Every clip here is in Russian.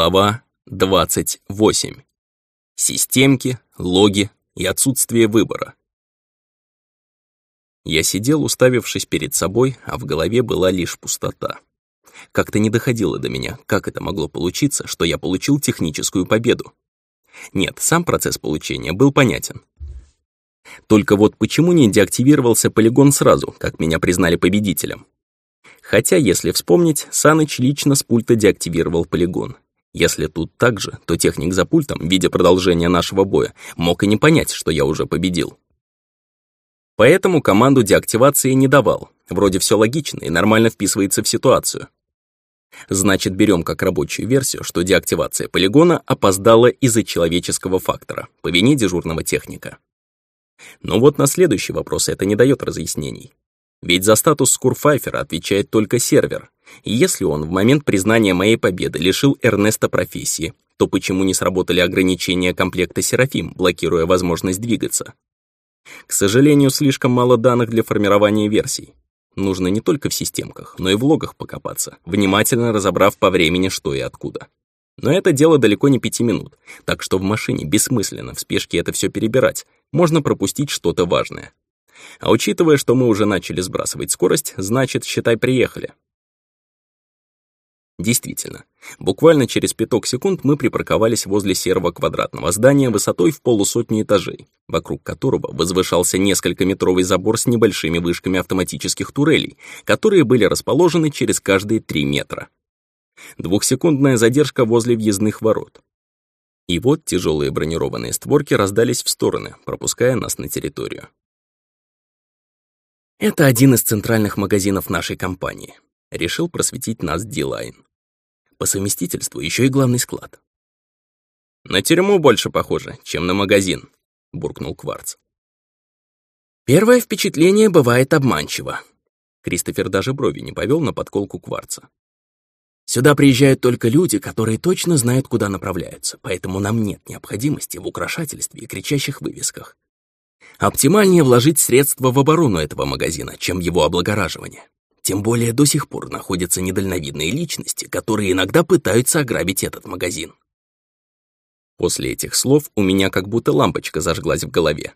Глава 28. Системки, логи и отсутствие выбора. Я сидел, уставившись перед собой, а в голове была лишь пустота. Как-то не доходило до меня, как это могло получиться, что я получил техническую победу. Нет, сам процесс получения был понятен. Только вот почему не деактивировался полигон сразу, как меня признали победителем? Хотя, если вспомнить, Саныч лично с пульта деактивировал полигон. Если тут так же, то техник за пультом, видя продолжение нашего боя, мог и не понять, что я уже победил. Поэтому команду деактивации не давал. Вроде все логично и нормально вписывается в ситуацию. Значит, берем как рабочую версию, что деактивация полигона опоздала из-за человеческого фактора, по вине дежурного техника. Но вот на следующий вопрос это не дает разъяснений. Ведь за статус Скурфайфера отвечает только сервер. Если он в момент признания моей победы лишил Эрнеста профессии, то почему не сработали ограничения комплекта Серафим, блокируя возможность двигаться? К сожалению, слишком мало данных для формирования версий. Нужно не только в системках, но и в логах покопаться, внимательно разобрав по времени, что и откуда. Но это дело далеко не пяти минут, так что в машине бессмысленно в спешке это все перебирать, можно пропустить что-то важное. А учитывая, что мы уже начали сбрасывать скорость, значит, считай, приехали. Действительно, буквально через пяток секунд мы припарковались возле серого квадратного здания высотой в полусотни этажей, вокруг которого возвышался несколькометровый забор с небольшими вышками автоматических турелей, которые были расположены через каждые три метра. Двухсекундная задержка возле въездных ворот. И вот тяжелые бронированные створки раздались в стороны, пропуская нас на территорию. Это один из центральных магазинов нашей компании. Решил просветить нас Дилайн. По совместительству еще и главный склад. «На тюрьму больше похоже, чем на магазин», — буркнул Кварц. «Первое впечатление бывает обманчиво». Кристофер даже брови не повел на подколку Кварца. «Сюда приезжают только люди, которые точно знают, куда направляются, поэтому нам нет необходимости в украшательстве и кричащих вывесках. Оптимальнее вложить средства в оборону этого магазина, чем его облагораживание. Тем более до сих пор находятся недальновидные личности, которые иногда пытаются ограбить этот магазин. После этих слов у меня как будто лампочка зажглась в голове.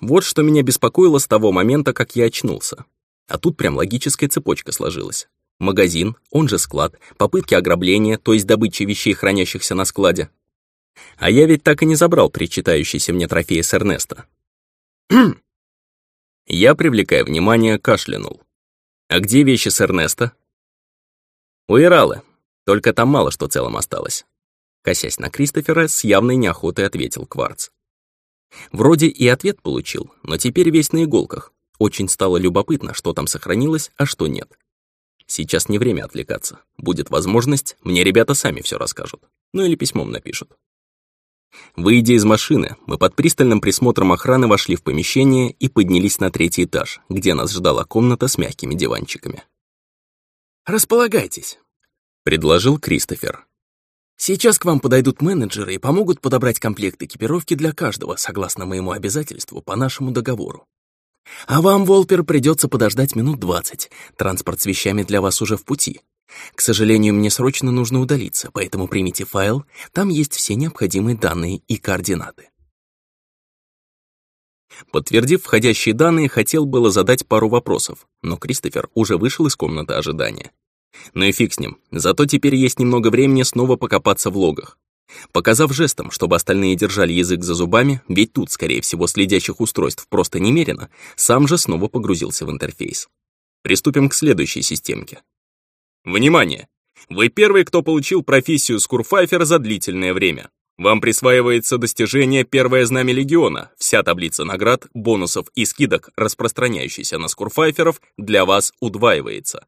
Вот что меня беспокоило с того момента, как я очнулся. А тут прям логическая цепочка сложилась. Магазин, он же склад, попытки ограбления, то есть добычи вещей, хранящихся на складе. А я ведь так и не забрал причитающийся мне трофей с Эрнеста. Я, привлекая внимание, кашлянул. «А где вещи с Эрнеста?» «У Иралы. Только там мало что целым осталось». Косясь на Кристофера, с явной неохотой ответил Кварц. Вроде и ответ получил, но теперь весь на иголках. Очень стало любопытно, что там сохранилось, а что нет. Сейчас не время отвлекаться. Будет возможность, мне ребята сами все расскажут. Ну или письмом напишут. Выйдя из машины, мы под пристальным присмотром охраны вошли в помещение и поднялись на третий этаж, где нас ждала комната с мягкими диванчиками. «Располагайтесь», — предложил Кристофер. «Сейчас к вам подойдут менеджеры и помогут подобрать комплект экипировки для каждого, согласно моему обязательству по нашему договору. А вам, Волпер, придется подождать минут двадцать. Транспорт с вещами для вас уже в пути. К сожалению, мне срочно нужно удалиться, поэтому примите файл, там есть все необходимые данные и координаты. Подтвердив входящие данные, хотел было задать пару вопросов, но Кристофер уже вышел из комнаты ожидания. Ну и фиг с ним, зато теперь есть немного времени снова покопаться в логах. Показав жестом, чтобы остальные держали язык за зубами, ведь тут, скорее всего, следящих устройств просто немерено, сам же снова погрузился в интерфейс. Приступим к следующей системке. Внимание! Вы первый, кто получил профессию Скурфайфер за длительное время. Вам присваивается достижение «Первое знамя Легиона». Вся таблица наград, бонусов и скидок, распространяющаяся на скурфайферов, для вас удваивается.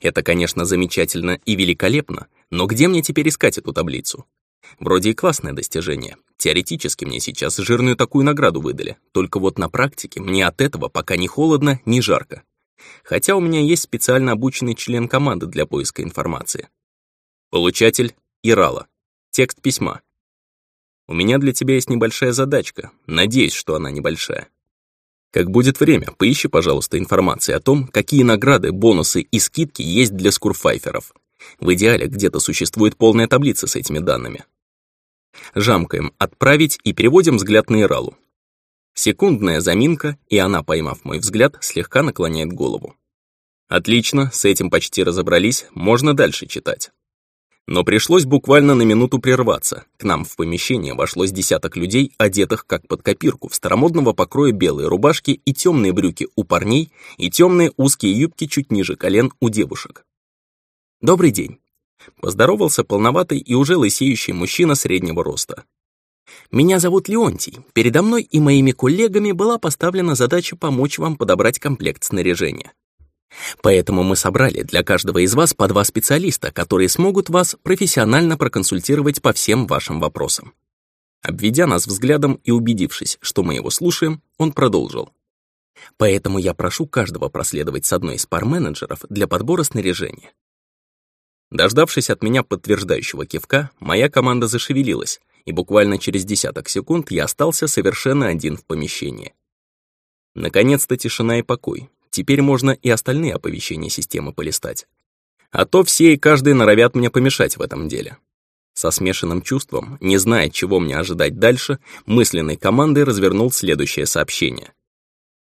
Это, конечно, замечательно и великолепно, но где мне теперь искать эту таблицу? Вроде и классное достижение. Теоретически мне сейчас жирную такую награду выдали, только вот на практике мне от этого пока не холодно, не жарко. Хотя у меня есть специально обученный член команды для поиска информации. Получатель — Ирала. Текст письма. У меня для тебя есть небольшая задачка. Надеюсь, что она небольшая. Как будет время, поищи, пожалуйста, информации о том, какие награды, бонусы и скидки есть для скурфайферов. В идеале где-то существует полная таблица с этими данными. Жамкаем «Отправить» и переводим взгляд на Иралу. Секундная заминка, и она, поймав мой взгляд, слегка наклоняет голову. Отлично, с этим почти разобрались, можно дальше читать. Но пришлось буквально на минуту прерваться. К нам в помещение вошло с десяток людей, одетых как под копирку, в старомодного покроя белые рубашки и темные брюки у парней и темные узкие юбки чуть ниже колен у девушек. «Добрый день», — поздоровался полноватый и уже лысеющий мужчина среднего роста. «Меня зовут Леонтий. Передо мной и моими коллегами была поставлена задача помочь вам подобрать комплект снаряжения. Поэтому мы собрали для каждого из вас по два специалиста, которые смогут вас профессионально проконсультировать по всем вашим вопросам. Обведя нас взглядом и убедившись, что мы его слушаем, он продолжил. Поэтому я прошу каждого проследовать с одной из пар менеджеров для подбора снаряжения. Дождавшись от меня подтверждающего кивка, моя команда зашевелилась, и буквально через десяток секунд я остался совершенно один в помещении. Наконец-то тишина и покой, Теперь можно и остальные оповещения системы полистать. А то все и каждый норовят мне помешать в этом деле. Со смешанным чувством, не зная, чего мне ожидать дальше, мысленной командой развернул следующее сообщение.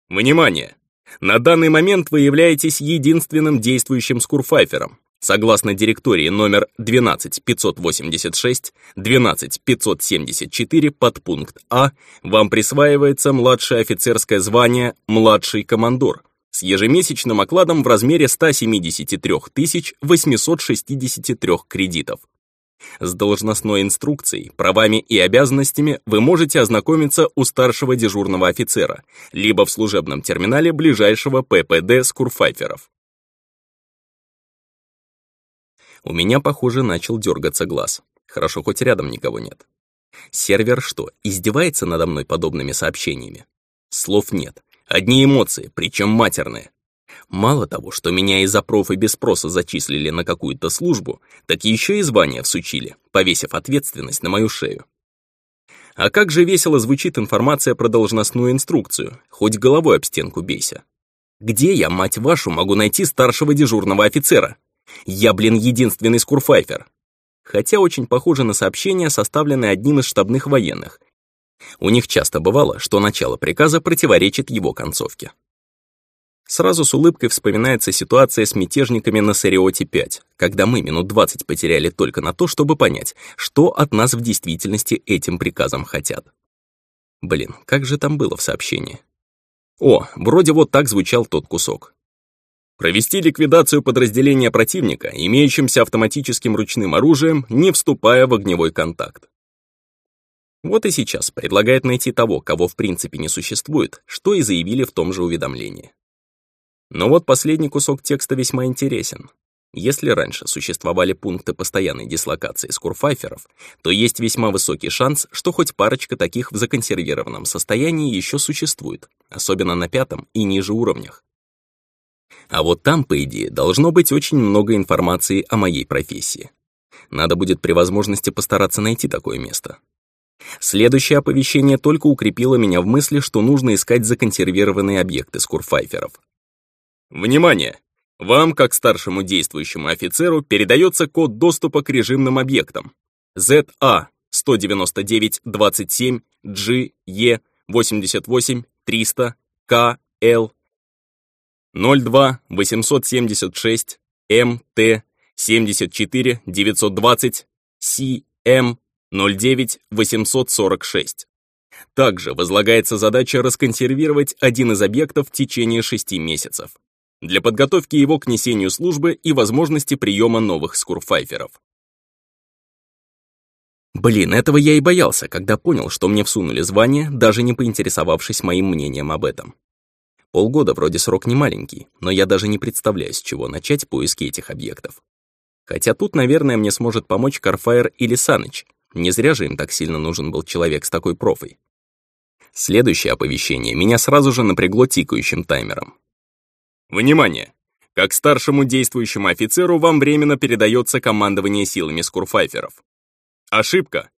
«Внимание! На данный момент вы являетесь единственным действующим скурфайфером. Согласно директории номер 12586, 12574 подпункт А, вам присваивается младшее офицерское звание «младший командор», с ежемесячным окладом в размере 173 863 кредитов. С должностной инструкцией, правами и обязанностями вы можете ознакомиться у старшего дежурного офицера, либо в служебном терминале ближайшего ППД скурфайферов. У меня, похоже, начал дергаться глаз. Хорошо, хоть рядом никого нет. Сервер что, издевается надо мной подобными сообщениями? Слов нет. Одни эмоции, причем матерные. Мало того, что меня из-за профа без спроса зачислили на какую-то службу, так еще и звание всучили, повесив ответственность на мою шею. А как же весело звучит информация про должностную инструкцию, хоть головой об стенку бейся. Где я, мать вашу, могу найти старшего дежурного офицера? Я, блин, единственный скурфайфер. Хотя очень похоже на сообщение, составленное одним из штабных военных, у них часто бывало, что начало приказа противоречит его концовке. Сразу с улыбкой вспоминается ситуация с мятежниками на Сариоте-5, когда мы минут 20 потеряли только на то, чтобы понять, что от нас в действительности этим приказом хотят. Блин, как же там было в сообщении? О, вроде вот так звучал тот кусок. Провести ликвидацию подразделения противника, имеющимся автоматическим ручным оружием, не вступая в огневой контакт. Вот и сейчас предлагает найти того, кого в принципе не существует, что и заявили в том же уведомлении. Но вот последний кусок текста весьма интересен. Если раньше существовали пункты постоянной дислокации скурфайферов, то есть весьма высокий шанс, что хоть парочка таких в законсервированном состоянии еще существует, особенно на пятом и ниже уровнях. А вот там, по идее, должно быть очень много информации о моей профессии. Надо будет при возможности постараться найти такое место. Следующее оповещение только укрепило меня в мысли, что нужно искать законсервированные объекты скурфайферов. Внимание! Вам, как старшему действующему офицеру, передается код доступа к режимным объектам. ZA 199-27 GE 88 300 KL 02 876 MT 74 920 CM 09 846. Также возлагается задача расконсервировать один из объектов в течение 6 месяцев для подготовки его к несению службы и возможности приема новых скурфайферов. Блин, этого я и боялся, когда понял, что мне всунули звание, даже не поинтересовавшись моим мнением об этом. Полгода вроде срок не маленький, но я даже не представляю, с чего начать поиски этих объектов. Хотя тут, наверное, мне сможет помочь Карфайр или Саныч, не зря же им так сильно нужен был человек с такой профой. Следующее оповещение меня сразу же напрягло тикающим таймером. Внимание! Как старшему действующему офицеру вам временно передается командование силами скурфайферов. Ошибка.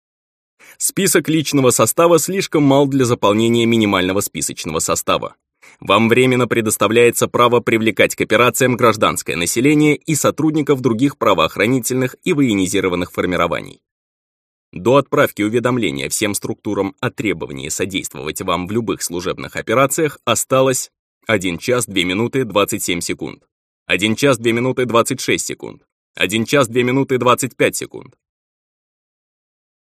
Список личного состава слишком мал для заполнения минимального списочного состава. Вам временно предоставляется право привлекать к операциям гражданское население и сотрудников других правоохранительных и военизированных формирований. До отправки уведомления всем структурам о требовании содействовать вам в любых служебных операциях осталось 1 час 2 минуты 27 секунд, 1 час 2 минуты 26 секунд, 1 час 2 минуты 25 секунд.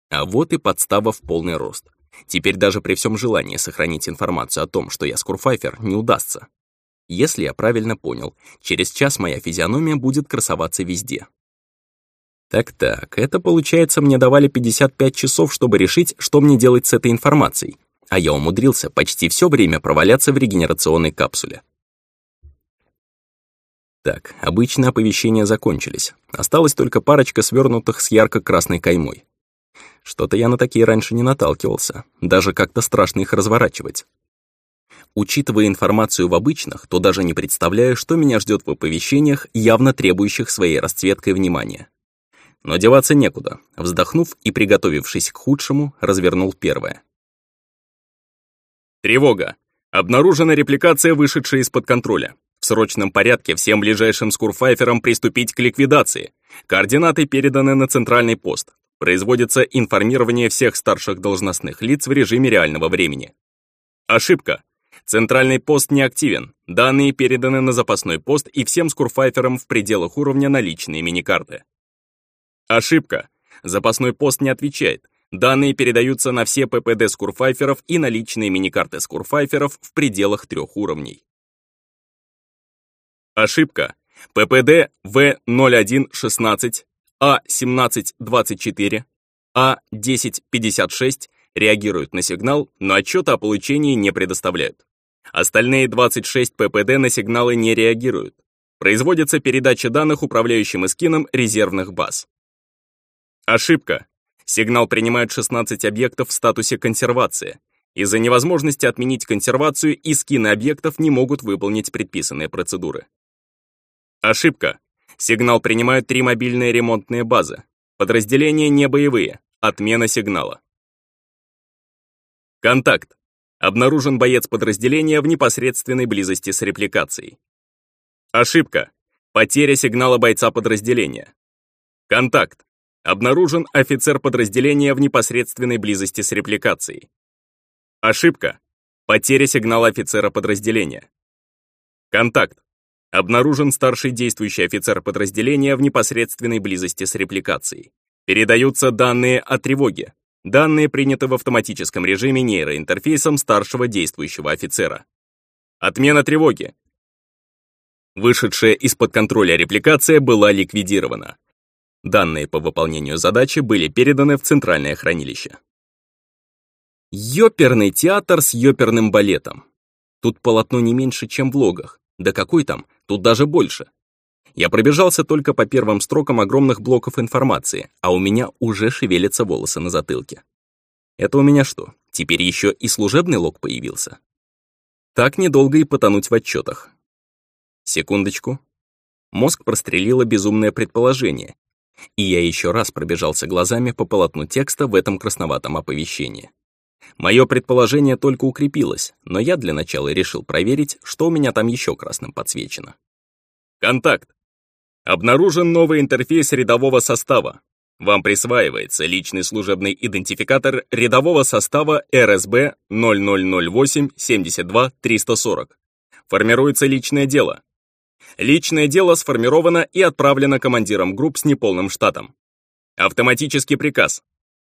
А вот и подстава в полный рост. Теперь даже при всем желании сохранить информацию о том, что я скурфайфер, не удастся. Если я правильно понял, через час моя физиономия будет красоваться везде. Так-так, это получается, мне давали 55 часов, чтобы решить, что мне делать с этой информацией, а я умудрился почти все время проваляться в регенерационной капсуле. Так, обычные оповещения закончились. Осталась только парочка свернутых с ярко-красной каймой. Что-то я на такие раньше не наталкивался, даже как-то страшно их разворачивать. Учитывая информацию в обычных, то даже не представляю, что меня ждет в оповещениях, явно требующих своей расцветкой внимания. Но деваться некуда. Вздохнув и приготовившись к худшему, развернул первое. Тревога. Обнаружена репликация, вышедшая из-под контроля. В срочном порядке всем ближайшим скурфайферам приступить к ликвидации. Координаты переданы на центральный пост. Производится информирование всех старших должностных лиц в режиме реального времени. Ошибка. Центральный пост не активен. Данные переданы на запасной пост и всем скурфайферам в пределах уровня наличные миникарты. Ошибка. Запасной пост не отвечает. Данные передаются на все ППД скурфайферов и наличные миникарты скурфайферов в пределах трех уровней. Ошибка. ППД В0116, А1724, А1056 реагируют на сигнал, но отчета о получении не предоставляют. Остальные 26 ППД на сигналы не реагируют. Производится передача данных управляющим эскином резервных баз. Ошибка. Сигнал принимает 16 объектов в статусе консервации. Из-за невозможности отменить консервацию и скины объектов не могут выполнить предписанные процедуры. Ошибка. Сигнал принимают три мобильные ремонтные базы. Подразделения не боевые. Отмена сигнала. Контакт. Обнаружен боец подразделения в непосредственной близости с репликацией. Ошибка. Потеря сигнала бойца подразделения. Контакт. Обнаружен офицер подразделения в непосредственной близости с репликацией. Ошибка. Потеря сигнала офицера подразделения. Контакт. Обнаружен старший действующий офицер подразделения в непосредственной близости с репликацией. Передаются данные о тревоге. Данные приняты в автоматическом режиме нейроинтерфейсом старшего действующего офицера. Отмена тревоги. Вышедшая из-под контроля репликация была ликвидирована. Данные по выполнению задачи были переданы в центральное хранилище. Ёперный театр с ёперным балетом. Тут полотно не меньше, чем в логах. Да какой там, тут даже больше. Я пробежался только по первым строкам огромных блоков информации, а у меня уже шевелятся волосы на затылке. Это у меня что, теперь еще и служебный лог появился? Так недолго и потонуть в отчетах. Секундочку. Мозг прострелило безумное предположение, и я еще раз пробежался глазами по полотну текста в этом красноватом оповещении. Мое предположение только укрепилось, но я для начала решил проверить, что у меня там еще красным подсвечено. Контакт. Обнаружен новый интерфейс рядового состава. Вам присваивается личный служебный идентификатор рядового состава РСБ 0008 72 340. Формируется личное дело. Личное дело сформировано и отправлено командиром групп с неполным штатом. Автоматический приказ.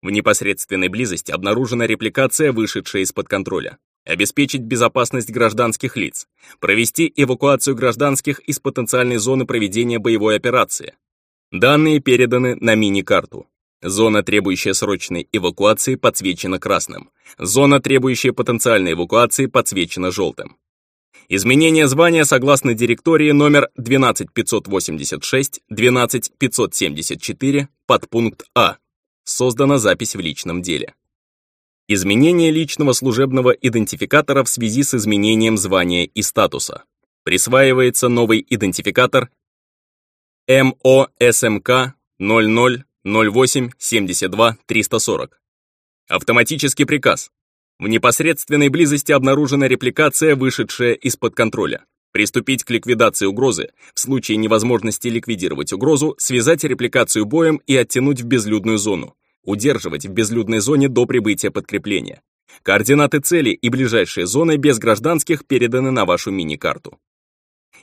В непосредственной близости обнаружена репликация, вышедшая из-под контроля. Обеспечить безопасность гражданских лиц. Провести эвакуацию гражданских из потенциальной зоны проведения боевой операции. Данные переданы на мини-карту. Зона, требующая срочной эвакуации, подсвечена красным. Зона, требующая потенциальной эвакуации, подсвечена желтым. Изменение звания согласно директории номер 12586-12574, подпункт А. Создана запись в личном деле. Изменение личного служебного идентификатора в связи с изменением звания и статуса. Присваивается новый идентификатор МОСМК 0008 72 340. Автоматический приказ В непосредственной близости обнаружена репликация, вышедшая из-под контроля. Приступить к ликвидации угрозы. В случае невозможности ликвидировать угрозу, связать репликацию боем и оттянуть в безлюдную зону. Удерживать в безлюдной зоне до прибытия подкрепления. Координаты цели и ближайшие зоны без гражданских переданы на вашу мини-карту.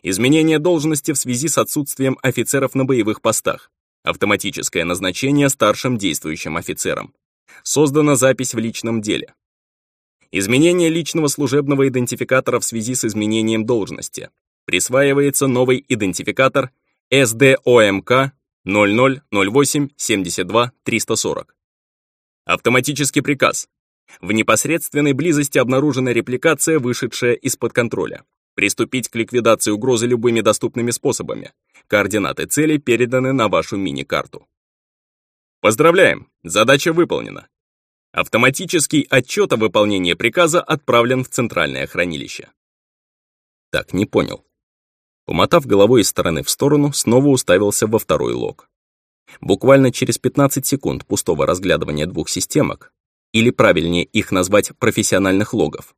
Изменение должности в связи с отсутствием офицеров на боевых постах. Автоматическое назначение старшим действующим офицером. Создана запись в личном деле. Изменение личного служебного идентификатора в связи с изменением должности. Присваивается новый идентификатор SDOMK 0008 72 340. Автоматический приказ. В непосредственной близости обнаружена репликация, вышедшая из-под контроля. Приступить к ликвидации угрозы любыми доступными способами. Координаты цели переданы на вашу мини-карту. Поздравляем! Задача выполнена. Автоматический отчет о выполнении приказа отправлен в центральное хранилище. Так, не понял. Помотав головой из стороны в сторону, снова уставился во второй лог. Буквально через 15 секунд пустого разглядывания двух системок, или правильнее их назвать профессиональных логов,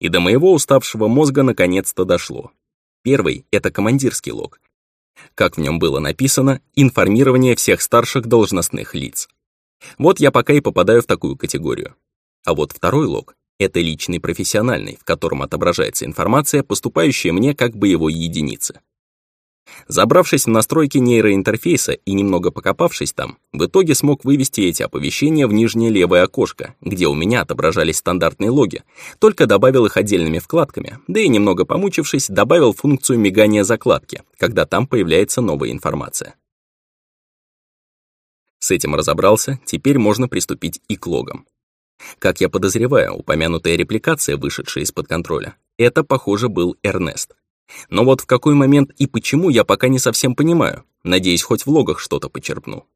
и до моего уставшего мозга наконец-то дошло. Первый — это командирский лог. Как в нем было написано, информирование всех старших должностных лиц. Вот я пока и попадаю в такую категорию. А вот второй лог — это личный профессиональный, в котором отображается информация, поступающая мне как боевой единице. Забравшись в настройки нейроинтерфейса и немного покопавшись там, в итоге смог вывести эти оповещения в нижнее левое окошко, где у меня отображались стандартные логи, только добавил их отдельными вкладками, да и немного помучившись, добавил функцию мигания закладки, когда там появляется новая информация. С этим разобрался, теперь можно приступить и к логам. Как я подозреваю, упомянутая репликация, вышедшая из-под контроля, это, похоже, был Эрнест. Но вот в какой момент и почему я пока не совсем понимаю, надеюсь, хоть в логах что-то почерпну.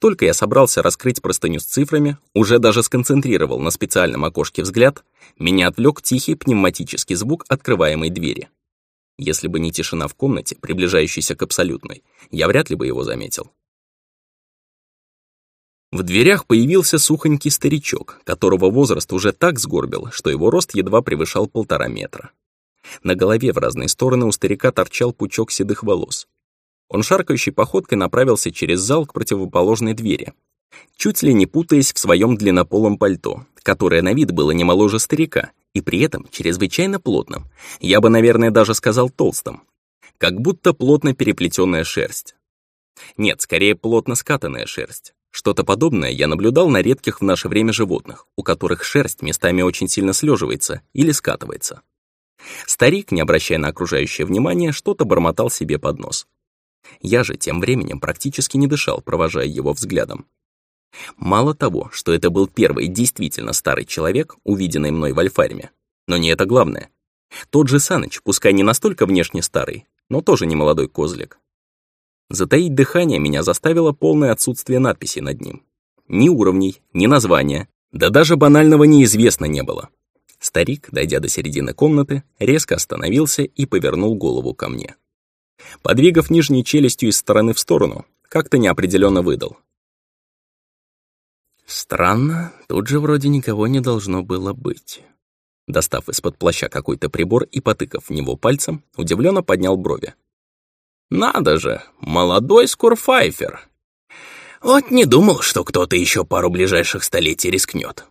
Только я собрался раскрыть простыню с цифрами, уже даже сконцентрировал на специальном окошке взгляд, меня отвлек тихий пневматический звук открываемой двери. Если бы не тишина в комнате, приближающейся к абсолютной, я вряд ли бы его заметил. В дверях появился сухонький старичок, которого возраст уже так сгорбил, что его рост едва превышал полтора метра. На голове в разные стороны у старика торчал пучок седых волос. Он шаркающей походкой направился через зал к противоположной двери, чуть ли не путаясь в своем длиннополом пальто, которое на вид было не моложе старика, и при этом чрезвычайно плотным, я бы, наверное, даже сказал толстым, как будто плотно переплетенная шерсть. Нет, скорее плотно скатанная шерсть. Что-то подобное я наблюдал на редких в наше время животных, у которых шерсть местами очень сильно слеживается или скатывается. Старик, не обращая на окружающее внимание, что-то бормотал себе под нос. Я же тем временем практически не дышал, провожая его взглядом. Мало того, что это был первый действительно старый человек, увиденный мной в Альфарме, но не это главное. Тот же Саныч, пускай не настолько внешне старый, но тоже не молодой козлик. Затаить дыхание меня заставило полное отсутствие надписей над ним. Ни уровней, ни названия, да даже банального неизвестно не было. Старик, дойдя до середины комнаты, резко остановился и повернул голову ко мне. Подвигав нижней челюстью из стороны в сторону, как-то неопределенно выдал. Странно, тут же вроде никого не должно было быть. Достав из-под плаща какой-то прибор и потыкав в него пальцем, удивленно поднял брови. «Надо же, молодой скурфайфер! Вот не думал, что кто-то еще пару ближайших столетий рискнет.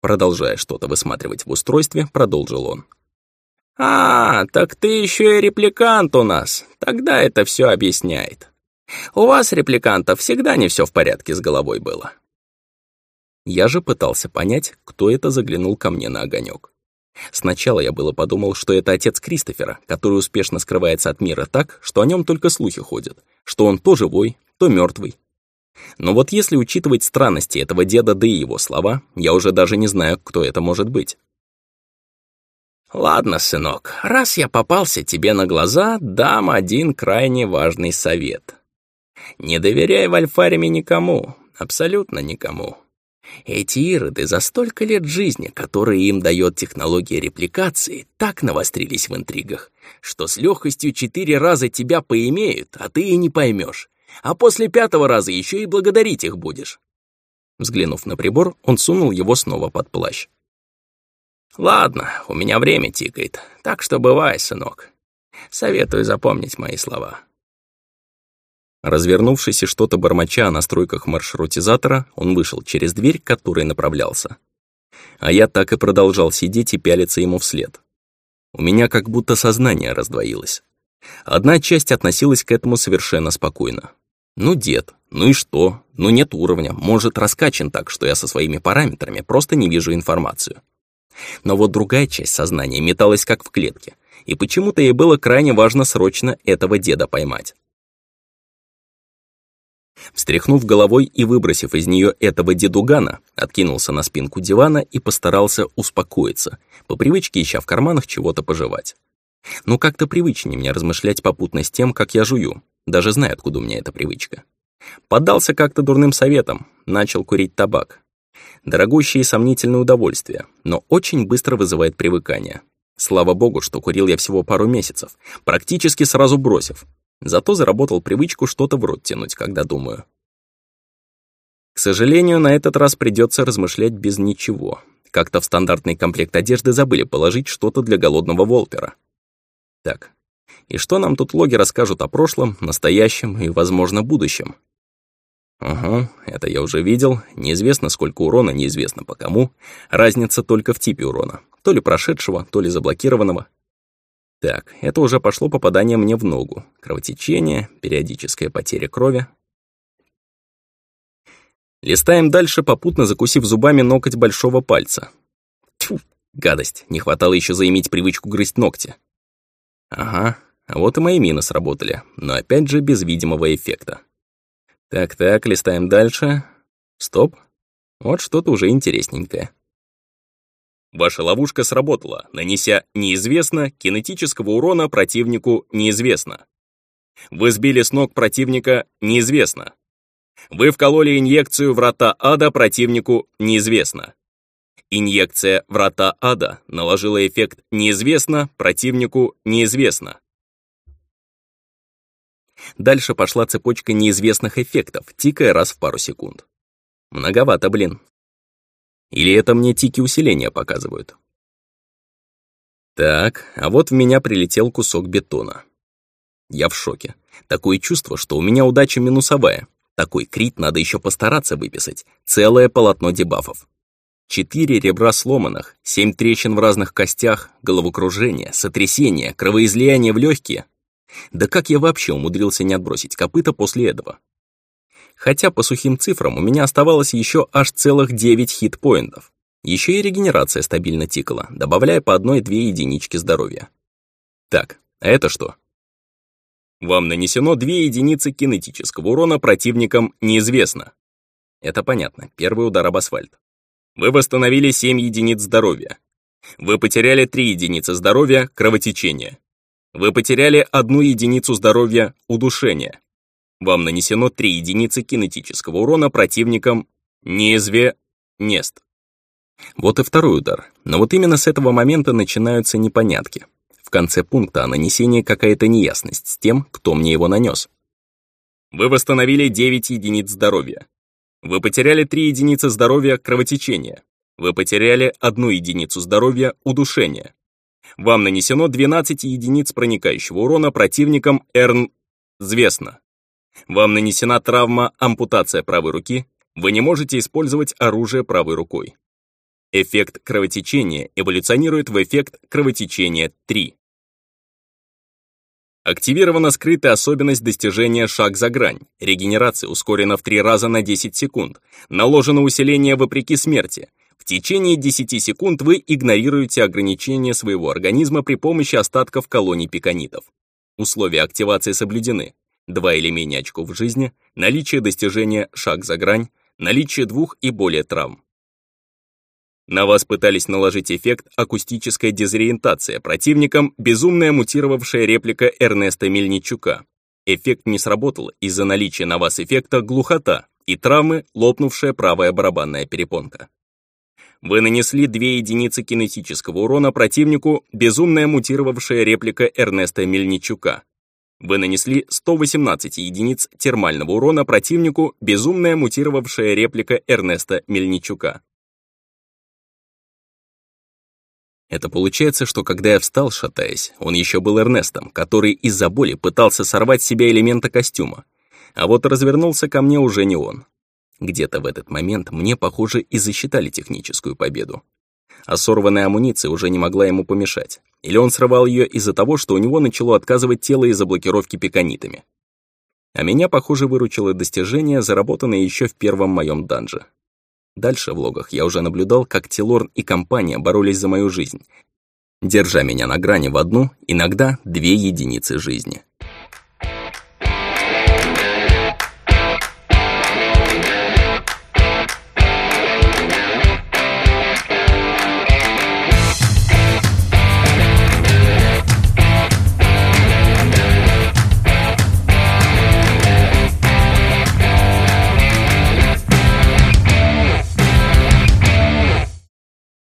Продолжая что-то высматривать в устройстве, продолжил он. «А, так ты еще и репликант у нас. Тогда это все объясняет. У вас, репликантов, всегда не все в порядке с головой было». Я же пытался понять, кто это заглянул ко мне на огонек. Сначала я было подумал, что это отец Кристофера, который успешно скрывается от мира так, что о нем только слухи ходят, что он то живой, то мертвый, но вот если учитывать странности этого деда да и его слова, я уже даже не знаю, кто это может быть. «Ладно, сынок, раз я попался тебе на глаза, дам один крайне важный совет. Не доверяй в Альфариме никому, абсолютно никому. Эти ироды за столько лет жизни, которые им дает технология репликации, так навострились в интригах, что с легкостью четыре раза тебя поимеют, а ты и не поймешь, а после пятого раза еще и благодарить их будешь». Взглянув на прибор, он сунул его снова под плащ. Ладно, у меня время тикает, так что бывай, сынок. Советую запомнить мои слова. Развернувшись и что-то бормоча о настройках маршрутизатора, он вышел через дверь, к которой направлялся. А я так и продолжал сидеть и пялиться ему вслед. У меня как будто сознание раздвоилось. Одна часть относилась к этому совершенно спокойно. Ну, дед, ну и что? Ну, нет уровня, может, раскачан так, что я со своими параметрами просто не вижу информацию. Но вот другая часть сознания металась как в клетке, и почему-то ей было крайне важно срочно этого деда поймать. Встряхнув головой и выбросив из нее этого дедугана, откинулся на спинку дивана и постарался успокоиться, по привычке ища в карманах чего-то пожевать. Ну как-то привычнее мне размышлять попутно с тем, как я жую, даже зная, откуда у меня эта привычка. Поддался как-то дурным советом, начал курить табак. Дорогущее и сомнительное удовольствие, но очень быстро вызывает привыкание. Слава богу, что курил я всего пару месяцев, практически сразу бросив, Зато заработал привычку что-то в рот тянуть, когда думаю. К сожалению, на этот раз придется размышлять без ничего. Как-то в стандартный комплект одежды забыли положить что-то для голодного Волтера. Так, и что нам тут логи расскажут о прошлом, настоящем и, возможно, будущем? Ага, это я уже видел. Неизвестно, сколько урона, неизвестно по кому. Разница только в типе урона. То ли прошедшего, то ли заблокированного. Так, это уже пошло попадание мне в ногу. Кровотечение, периодическая потеря крови. Листаем дальше, попутно закусив зубами ноготь большого пальца. Тьфу, гадость, не хватало еще заиметь привычку грызть ногти. Ага, а вот и мои мины сработали, но опять же без видимого эффекта. Так-так, листаем дальше. Стоп. Вот что-то уже интересненькое. Ваша ловушка сработала, нанеся неизвестно кинетического урона противнику неизвестно. Вы сбили с ног противника неизвестно. Вы вкололи инъекцию врата ада противнику неизвестно. Инъекция врата ада наложила эффект неизвестно противнику неизвестно. Дальше пошла цепочка неизвестных эффектов, тикая раз в пару секунд. Многовато, блин. Или это мне тики усиления показывают? Так, а вот в меня прилетел кусок бетона. Я в шоке. Такое чувство, что у меня удача минусовая. Такой крит надо еще постараться выписать. Целое полотно дебафов. Четыре ребра сломанных, семь трещин в разных костях, головокружение, сотрясение, кровоизлияние в легкие. Да как я вообще умудрился не отбросить копыта после этого? Хотя по сухим цифрам у меня оставалось еще аж целых 9 хит-поинтов. Еще и регенерация стабильно тикала, добавляя по одной-две единички здоровья. Так, а это что? Вам нанесено 2 единицы кинетического урона противникам неизвестно. Это понятно, первый удар об асфальт. Вы восстановили 7 единиц здоровья. Вы потеряли 3 единицы здоровья кровотечения. Вы потеряли одну единицу здоровья удушения. Вам нанесено 3 единицы кинетического урона противникам неизве нест. Вот и второй удар. Но вот именно с этого момента начинаются непонятки. В конце пункта о нанесении какая-то неясность с тем, кто мне его нанес. Вы восстановили 9 единиц здоровья. Вы потеряли 3 единицы здоровья кровотечения. Вы потеряли 1 единицу здоровья удушения. Вам нанесено 12 единиц проникающего урона противникам Эрн... Звездно. Вам нанесена травма ампутация правой руки, вы не можете использовать оружие правой рукой. Эффект кровотечения эволюционирует в эффект кровотечения 3. Активирована скрытая особенность достижения «Шаг за грань». Регенерация ускорена в 3 раза на 10 секунд. Наложено усиление вопреки смерти. В течение 10 секунд вы игнорируете ограничения своего организма при помощи остатков колоний пиконитов. Условия активации соблюдены два или менее очков жизни, наличие достижения «шаг за грань», наличие двух и более травм. На вас пытались наложить эффект акустическая дезориентация противником, безумная мутировавшая реплика Эрнеста Мельничука. Эффект не сработал из-за наличия на вас эффекта глухота и травмы, лопнувшая правая барабанная перепонка. Вы нанесли две единицы кинетического урона противнику, безумная мутировавшая реплика Эрнеста Мельничука. Вы нанесли 118 единиц термального урона противнику, безумная мутировавшая реплика Эрнеста Мельничука. Это получается, что когда я встал, шатаясь, он еще был Эрнестом, который из-за боли пытался сорвать с себя элемента костюма. А вот развернулся ко мне уже не он. Где-то в этот момент мне, похоже, и засчитали техническую победу. А сорванная амуниция уже не могла ему помешать. Или он срывал ее из-за того, что у него начало отказывать тело из-за блокировки пиканитами. А меня, похоже, выручило достижение, заработанное еще в первом моем данже. Дальше в логах я уже наблюдал, как Тилорн и компания боролись за мою жизнь, держа меня на грани в одну, иногда две единицы жизни.